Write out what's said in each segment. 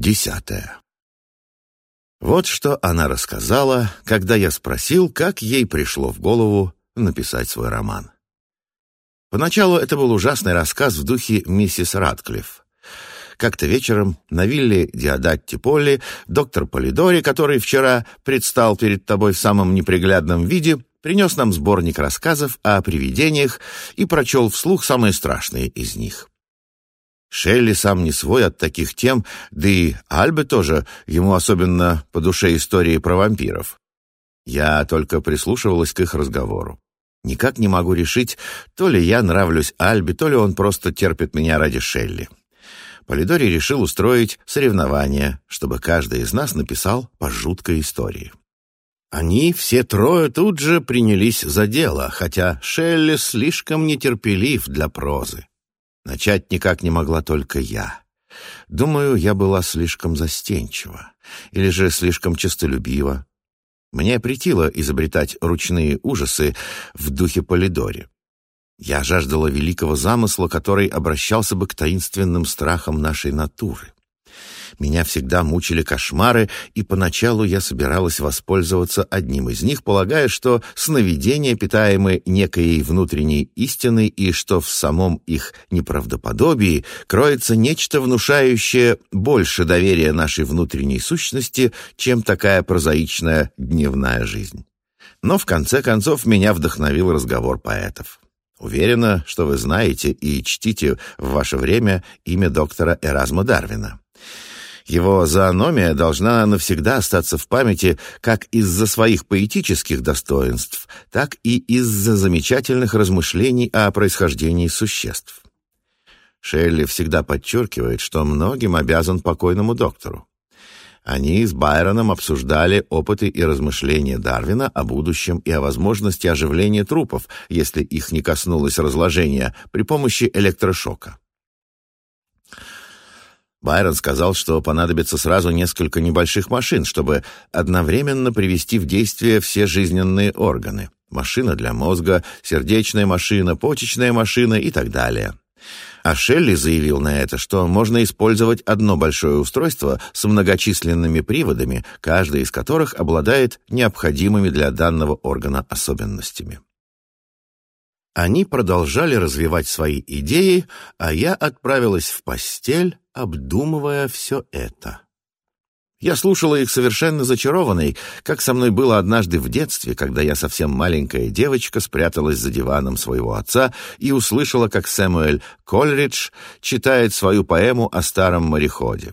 Десятое. Вот что она рассказала, когда я спросил, как ей пришло в голову написать свой роман. Поначалу это был ужасный рассказ в духе миссис Радклифф. Как-то вечером на вилле Диадатти Полли доктор Полидори, который вчера предстал перед тобой в самом неприглядном виде, принес нам сборник рассказов о привидениях и прочел вслух самые страшные из них. Шелли сам не свой от таких тем, да и Альбе тоже, ему особенно по душе истории про вампиров. Я только прислушивалась к их разговору. Никак не могу решить, то ли я нравлюсь Альбе, то ли он просто терпит меня ради Шелли. Полидори решил устроить соревнование, чтобы каждый из нас написал по жуткой истории. Они все трое тут же принялись за дело, хотя Шелли слишком нетерпелив для прозы. Начать никак не могла только я. Думаю, я была слишком застенчива или же слишком честолюбива. Мне претило изобретать ручные ужасы в духе Полидори. Я жаждала великого замысла, который обращался бы к таинственным страхам нашей натуры. Меня всегда мучили кошмары, и поначалу я собиралась воспользоваться одним из них, полагая, что сновидения питаемы некой внутренней истиной и что в самом их неправдоподобии кроется нечто внушающее больше доверия нашей внутренней сущности, чем такая прозаичная дневная жизнь. Но в конце концов меня вдохновил разговор поэтов. Уверена, что вы знаете и чтите в ваше время имя доктора Эразма Дарвина. Его зоономия должна навсегда остаться в памяти как из-за своих поэтических достоинств, так и из-за замечательных размышлений о происхождении существ. Шелли всегда подчеркивает, что многим обязан покойному доктору. Они с Байроном обсуждали опыты и размышления Дарвина о будущем и о возможности оживления трупов, если их не коснулось разложения, при помощи электрошока. Байрон сказал, что понадобится сразу несколько небольших машин, чтобы одновременно привести в действие все жизненные органы. Машина для мозга, сердечная машина, почечная машина и так далее. А Шелли заявил на это, что можно использовать одно большое устройство с многочисленными приводами, каждый из которых обладает необходимыми для данного органа особенностями. Они продолжали развивать свои идеи, а я отправилась в постель, обдумывая все это. Я слушала их совершенно зачарованной, как со мной было однажды в детстве, когда я совсем маленькая девочка спряталась за диваном своего отца и услышала, как Сэмуэль Кольридж читает свою поэму о старом мореходе.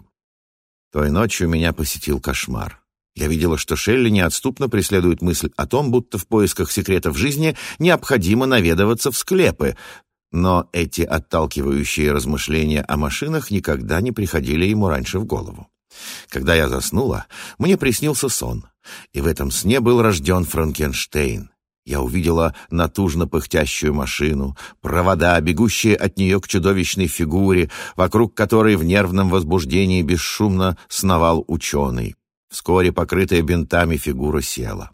Той ночью меня посетил кошмар. Я видела, что Шелли неотступно преследует мысль о том, будто в поисках секретов жизни необходимо наведываться в склепы, но эти отталкивающие размышления о машинах никогда не приходили ему раньше в голову. Когда я заснула, мне приснился сон, и в этом сне был рожден Франкенштейн. Я увидела натужно пыхтящую машину, провода, бегущие от нее к чудовищной фигуре, вокруг которой в нервном возбуждении бесшумно сновал ученый. Вскоре покрытая бинтами фигура села.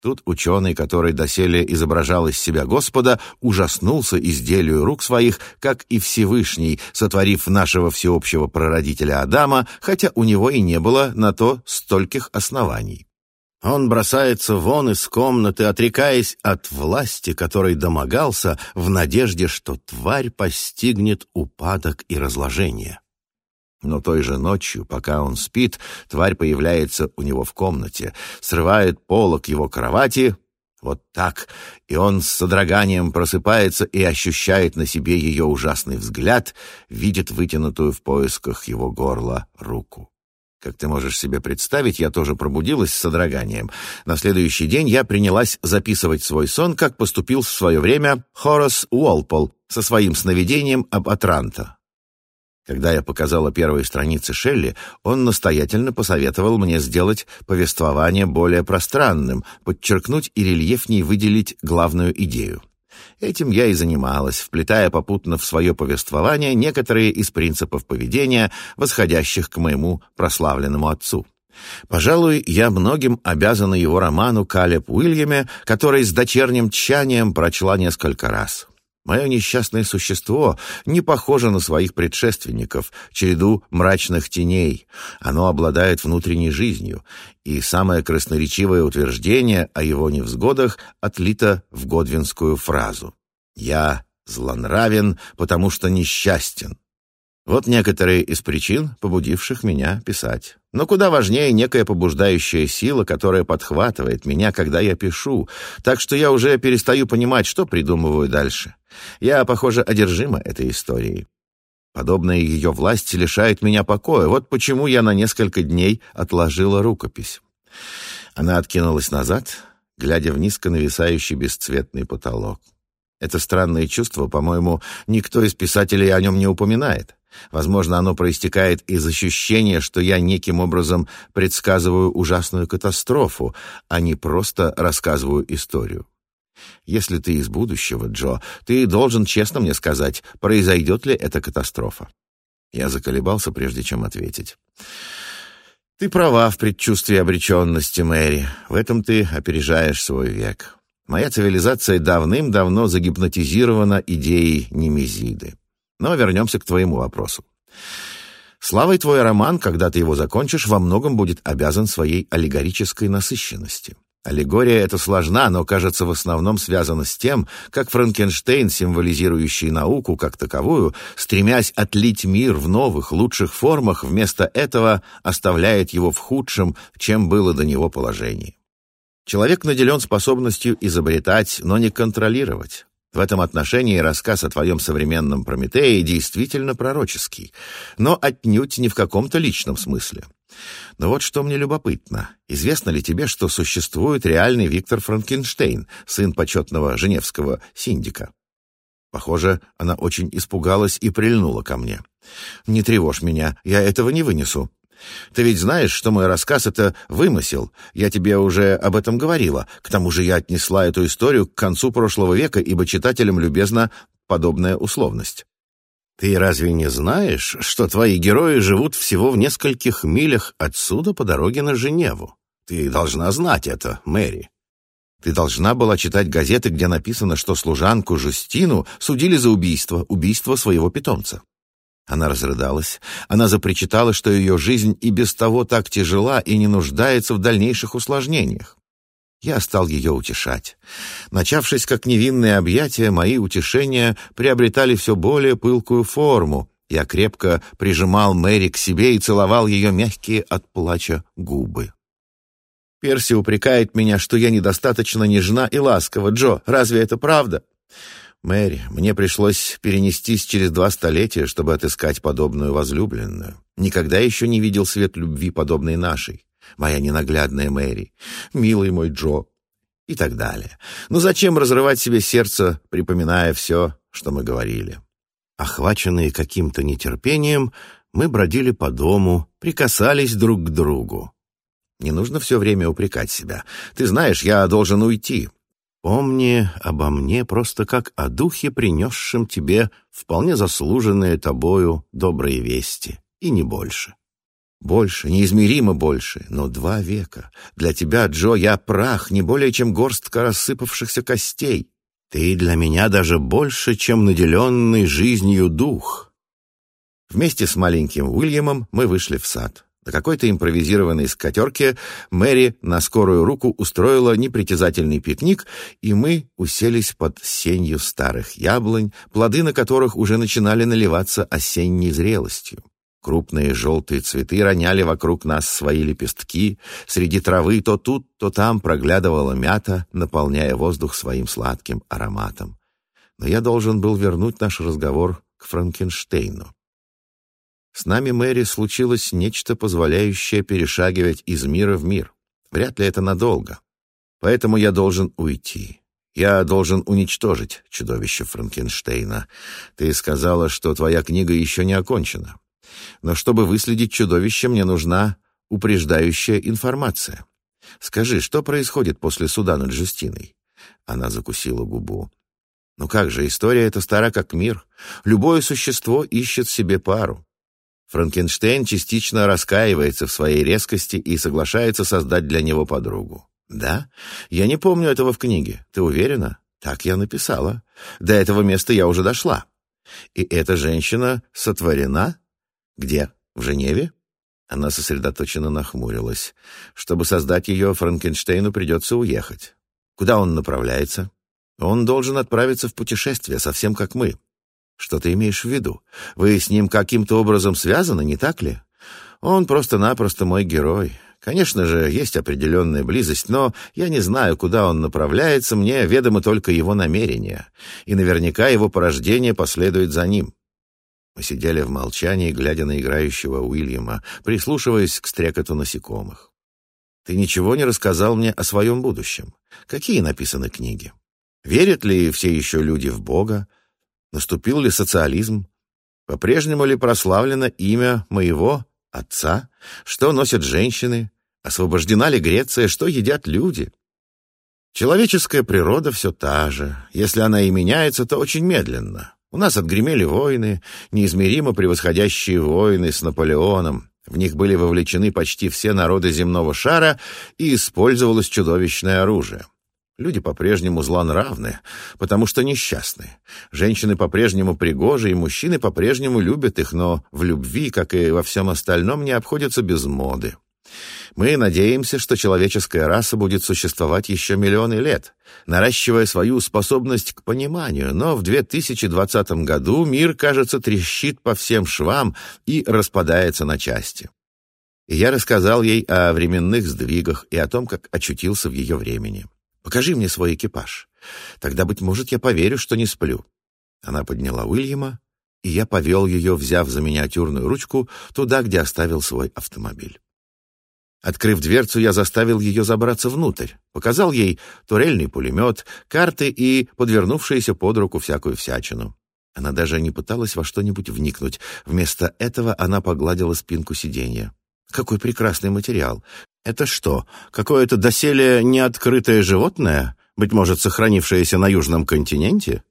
Тут ученый, который доселе изображал из себя Господа, ужаснулся изделию рук своих, как и Всевышний, сотворив нашего всеобщего прародителя Адама, хотя у него и не было на то стольких оснований. Он бросается вон из комнаты, отрекаясь от власти, которой домогался, в надежде, что тварь постигнет упадок и разложение. Но той же ночью, пока он спит, тварь появляется у него в комнате, срывает полог его кровати, вот так, и он с содроганием просыпается и ощущает на себе ее ужасный взгляд, видит вытянутую в поисках его горла руку. Как ты можешь себе представить, я тоже пробудилась с содроганием. На следующий день я принялась записывать свой сон, как поступил в свое время Хорас Уолпол со своим сновидением об Атранта. Когда я показала первые страницы Шелли, он настоятельно посоветовал мне сделать повествование более пространным, подчеркнуть и рельефнее выделить главную идею. Этим я и занималась, вплетая попутно в свое повествование некоторые из принципов поведения, восходящих к моему прославленному отцу. Пожалуй, я многим обязана его роману «Калеб Уильяме», который с дочерним тщанием прочла несколько раз. Мое несчастное существо не похоже на своих предшественников, череду мрачных теней. Оно обладает внутренней жизнью, и самое красноречивое утверждение о его невзгодах отлито в годвинскую фразу «Я злонравен, потому что несчастен». Вот некоторые из причин, побудивших меня писать. Но куда важнее некая побуждающая сила, которая подхватывает меня, когда я пишу, так что я уже перестаю понимать, что придумываю дальше. Я, похоже, одержима этой историей. Подобная ее власть лишает меня покоя. Вот почему я на несколько дней отложила рукопись. Она откинулась назад, глядя в низко нависающий бесцветный потолок. Это странное чувство, по-моему, никто из писателей о нем не упоминает. Возможно, оно проистекает из ощущения, что я неким образом предсказываю ужасную катастрофу, а не просто рассказываю историю. Если ты из будущего, Джо, ты должен честно мне сказать, произойдет ли эта катастрофа. Я заколебался, прежде чем ответить. Ты права в предчувствии обреченности, Мэри. В этом ты опережаешь свой век. Моя цивилизация давным-давно загипнотизирована идеей немезиды. Но вернемся к твоему вопросу. Славой твой роман, когда ты его закончишь, во многом будет обязан своей аллегорической насыщенности. Аллегория эта сложна, но, кажется, в основном связана с тем, как Франкенштейн, символизирующий науку как таковую, стремясь отлить мир в новых, лучших формах, вместо этого оставляет его в худшем, чем было до него положении. Человек наделен способностью изобретать, но не контролировать. В этом отношении рассказ о твоем современном Прометее действительно пророческий, но отнюдь не в каком-то личном смысле. Но вот что мне любопытно. Известно ли тебе, что существует реальный Виктор Франкенштейн, сын почетного женевского синдика? Похоже, она очень испугалась и прильнула ко мне. «Не тревожь меня, я этого не вынесу. Ты ведь знаешь, что мой рассказ — это вымысел. Я тебе уже об этом говорила. К тому же я отнесла эту историю к концу прошлого века, ибо читателям любезна подобная условность. Ты разве не знаешь, что твои герои живут всего в нескольких милях отсюда по дороге на Женеву? Ты должна знать это, Мэри. Ты должна была читать газеты, где написано, что служанку Жустину судили за убийство, убийство своего питомца. Она разрыдалась. Она запричитала, что ее жизнь и без того так тяжела и не нуждается в дальнейших усложнениях. Я стал ее утешать. Начавшись как невинное объятие, мои утешения приобретали все более пылкую форму. Я крепко прижимал Мэри к себе и целовал ее мягкие от плача губы. «Перси упрекает меня, что я недостаточно нежна и ласкова. Джо, разве это правда?» «Мэри, мне пришлось перенестись через два столетия, чтобы отыскать подобную возлюбленную. Никогда еще не видел свет любви, подобной нашей моя ненаглядная Мэри, милый мой Джо и так далее. Но зачем разрывать себе сердце, припоминая все, что мы говорили? Охваченные каким-то нетерпением, мы бродили по дому, прикасались друг к другу. Не нужно все время упрекать себя. Ты знаешь, я должен уйти. Помни обо мне просто как о духе, принесшем тебе вполне заслуженные тобою добрые вести, и не больше. Больше, неизмеримо больше, но два века. Для тебя, Джо, я прах, не более чем горстка рассыпавшихся костей. Ты для меня даже больше, чем наделенный жизнью дух. Вместе с маленьким Уильямом мы вышли в сад. На какой-то импровизированной скатерке Мэри на скорую руку устроила непритязательный пикник, и мы уселись под сенью старых яблонь, плоды на которых уже начинали наливаться осенней зрелостью. Крупные желтые цветы роняли вокруг нас свои лепестки, среди травы то тут, то там проглядывала мята, наполняя воздух своим сладким ароматом. Но я должен был вернуть наш разговор к Франкенштейну. С нами, Мэри, случилось нечто, позволяющее перешагивать из мира в мир. Вряд ли это надолго. Поэтому я должен уйти. Я должен уничтожить чудовище Франкенштейна. Ты сказала, что твоя книга еще не окончена. Но чтобы выследить чудовище, мне нужна упреждающая информация. Скажи, что происходит после суда над Жестиной?» Она закусила губу. «Ну как же, история эта стара как мир. Любое существо ищет себе пару. Франкенштейн частично раскаивается в своей резкости и соглашается создать для него подругу. «Да? Я не помню этого в книге. Ты уверена?» «Так я написала. До этого места я уже дошла. И эта женщина сотворена «Где? В Женеве?» Она сосредоточенно нахмурилась. «Чтобы создать ее, Франкенштейну придется уехать. Куда он направляется?» «Он должен отправиться в путешествие, совсем как мы». «Что ты имеешь в виду? Вы с ним каким-то образом связаны, не так ли?» «Он просто-напросто мой герой. Конечно же, есть определенная близость, но я не знаю, куда он направляется, мне ведомо только его намерения, и наверняка его порождение последует за ним. Мы сидели в молчании, глядя на играющего Уильяма, прислушиваясь к стрекоту насекомых. «Ты ничего не рассказал мне о своем будущем. Какие написаны книги? Верят ли все еще люди в Бога? Наступил ли социализм? По-прежнему ли прославлено имя моего отца? Что носят женщины? Освобождена ли Греция? Что едят люди?» Человеческая природа все та же. Если она и меняется, то очень медленно. У нас отгремели войны, неизмеримо превосходящие войны с Наполеоном. В них были вовлечены почти все народы земного шара и использовалось чудовищное оружие. Люди по-прежнему злонравны, потому что несчастны. Женщины по-прежнему пригожи, и мужчины по-прежнему любят их, но в любви, как и во всем остальном, не обходятся без моды. Мы надеемся, что человеческая раса будет существовать еще миллионы лет, наращивая свою способность к пониманию, но в 2020 году мир, кажется, трещит по всем швам и распадается на части. И я рассказал ей о временных сдвигах и о том, как очутился в ее времени. «Покажи мне свой экипаж. Тогда, быть может, я поверю, что не сплю». Она подняла Уильяма, и я повел ее, взяв за миниатюрную ручку, туда, где оставил свой автомобиль. Открыв дверцу, я заставил ее забраться внутрь, показал ей турельный пулемет, карты и подвернувшуюся под руку всякую всячину. Она даже не пыталась во что-нибудь вникнуть. Вместо этого она погладила спинку сиденья. «Какой прекрасный материал! Это что, какое-то доселе неоткрытое животное, быть может, сохранившееся на Южном континенте?»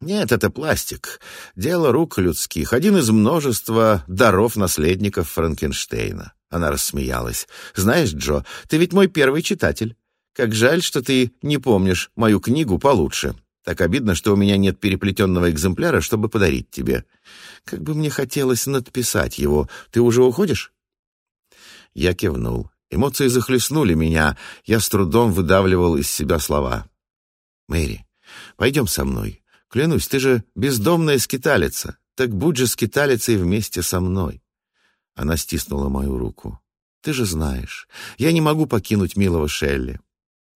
Нет, это пластик. Дело рук людских. Один из множества даров наследников Франкенштейна. Она рассмеялась. Знаешь, Джо, ты ведь мой первый читатель. Как жаль, что ты не помнишь мою книгу получше. Так обидно, что у меня нет переплетенного экземпляра, чтобы подарить тебе. Как бы мне хотелось надписать его. Ты уже уходишь?» Я кивнул. Эмоции захлестнули меня. Я с трудом выдавливал из себя слова. «Мэри, пойдем со мной. Клянусь, ты же бездомная скиталица, так будь же скиталицей вместе со мной. Она стиснула мою руку. Ты же знаешь, я не могу покинуть милого Шелли.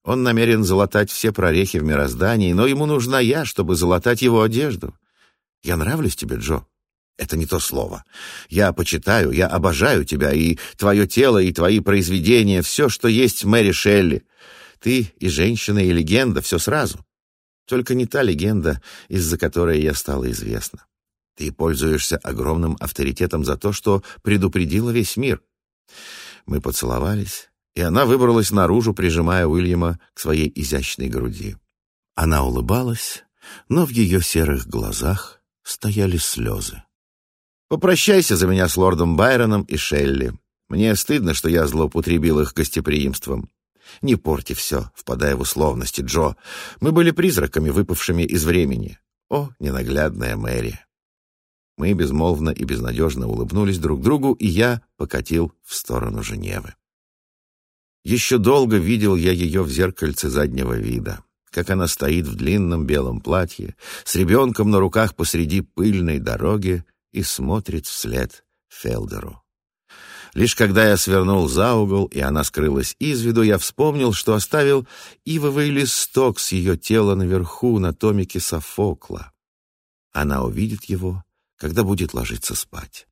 Он намерен залатать все прорехи в мироздании, но ему нужна я, чтобы залатать его одежду. Я нравлюсь тебе, Джо. Это не то слово. Я почитаю, я обожаю тебя, и твое тело, и твои произведения, все, что есть Мэри Шелли. Ты и женщина, и легенда, все сразу. Только не та легенда, из-за которой я стала известна. Ты пользуешься огромным авторитетом за то, что предупредила весь мир. Мы поцеловались, и она выбралась наружу, прижимая Уильяма к своей изящной груди. Она улыбалась, но в ее серых глазах стояли слезы. «Попрощайся за меня с лордом Байроном и Шелли. Мне стыдно, что я злоупотребил их гостеприимством. Не порти все, впадая в условности, Джо. Мы были призраками, выпавшими из времени. О, ненаглядная Мэри. Мы безмолвно и безнадежно улыбнулись друг другу, и я покатил в сторону Женевы. Еще долго видел я ее в зеркальце заднего вида, как она стоит в длинном белом платье, с ребенком на руках посреди пыльной дороги и смотрит вслед Фелдеру. Лишь когда я свернул за угол, и она скрылась из виду, я вспомнил, что оставил ивовый листок с ее тела наверху на томике Софокла. Она увидит его, когда будет ложиться спать.